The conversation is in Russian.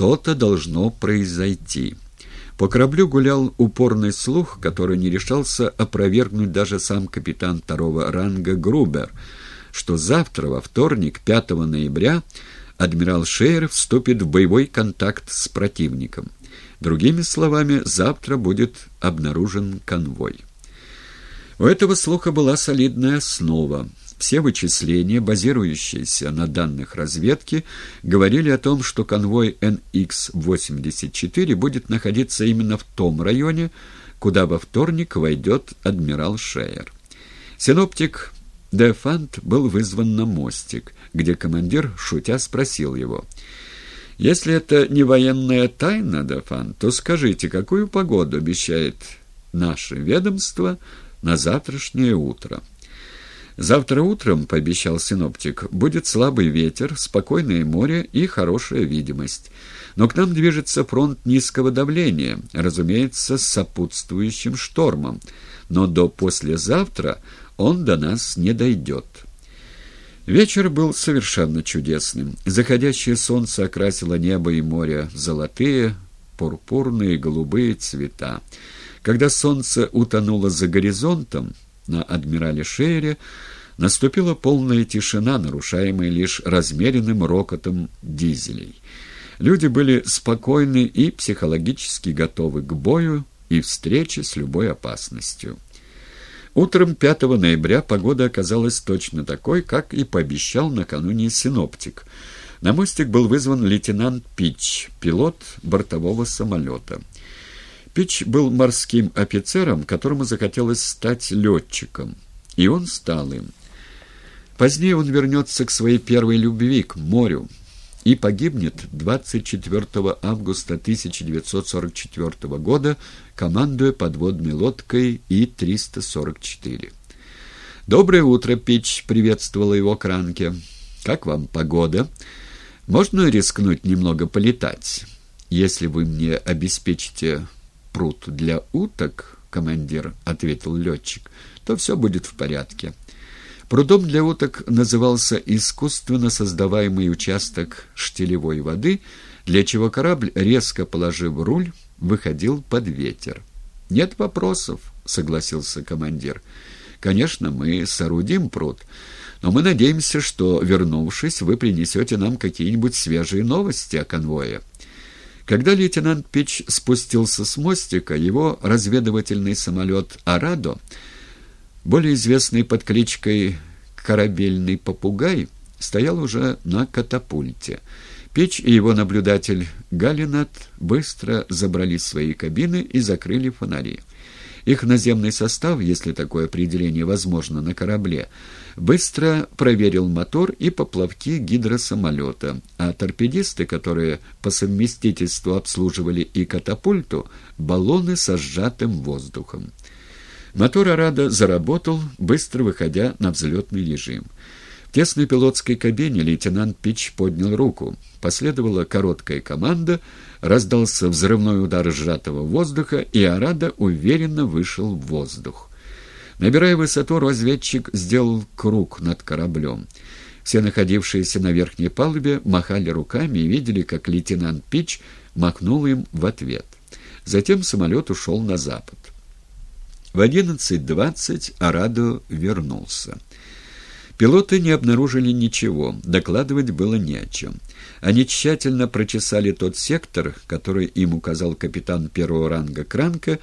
что-то должно произойти. По кораблю гулял упорный слух, который не решался опровергнуть даже сам капитан второго ранга Грубер, что завтра, во вторник, 5 ноября, адмирал Шейер вступит в боевой контакт с противником. Другими словами, завтра будет обнаружен конвой. У этого слуха была солидная основа. Все вычисления, базирующиеся на данных разведки, говорили о том, что конвой NX-84 будет находиться именно в том районе, куда во вторник войдет адмирал Шейер. Синоптик Дефант был вызван на мостик, где командир, шутя, спросил его — если это не военная тайна, Дефант, то скажите, какую погоду обещает наше ведомство на завтрашнее утро. Завтра утром, пообещал синоптик, будет слабый ветер, спокойное море и хорошая видимость. Но к нам движется фронт низкого давления, разумеется, с сопутствующим штормом, но до послезавтра он до нас не дойдет. Вечер был совершенно чудесным. Заходящее солнце окрасило небо и море золотые, пурпурные, голубые цвета. Когда солнце утонуло за горизонтом на адмирале Шейре, наступила полная тишина, нарушаемая лишь размеренным рокотом дизелей. Люди были спокойны и психологически готовы к бою и встрече с любой опасностью. Утром 5 ноября погода оказалась точно такой, как и пообещал накануне синоптик. На мостик был вызван лейтенант Пич, пилот бортового самолета. Пич был морским офицером, которому захотелось стать летчиком, и он стал им. Позднее он вернется к своей первой любви, к морю, и погибнет 24 августа 1944 года, командуя подводной лодкой И-344. «Доброе утро, Пич!» — приветствовала его Кранке. «Как вам погода? Можно рискнуть немного полетать? Если вы мне обеспечите пруд для уток, командир, — ответил летчик, — то все будет в порядке». Прудом для уток назывался искусственно создаваемый участок штилевой воды, для чего корабль, резко положив руль, выходил под ветер. «Нет вопросов», — согласился командир. «Конечно, мы соорудим пруд, но мы надеемся, что, вернувшись, вы принесете нам какие-нибудь свежие новости о конвое». Когда лейтенант Пич спустился с мостика, его разведывательный самолет «Арадо» более известный под кличкой «Корабельный попугай», стоял уже на катапульте. Печь и его наблюдатель Галинат быстро забрали свои кабины и закрыли фонари. Их наземный состав, если такое определение возможно на корабле, быстро проверил мотор и поплавки гидросамолета, а торпедисты, которые по совместительству обслуживали и катапульту, баллоны со сжатым воздухом. Мотор «Арада» заработал, быстро выходя на взлетный режим. В тесной пилотской кабине лейтенант Пич поднял руку. Последовала короткая команда, раздался взрывной удар сжатого воздуха, и «Арада» уверенно вышел в воздух. Набирая высоту, разведчик сделал круг над кораблем. Все находившиеся на верхней палубе махали руками и видели, как лейтенант Пич махнул им в ответ. Затем самолет ушел на запад. В 11.20 Арадо вернулся. Пилоты не обнаружили ничего, докладывать было не о чем. Они тщательно прочесали тот сектор, который им указал капитан первого ранга Кранка,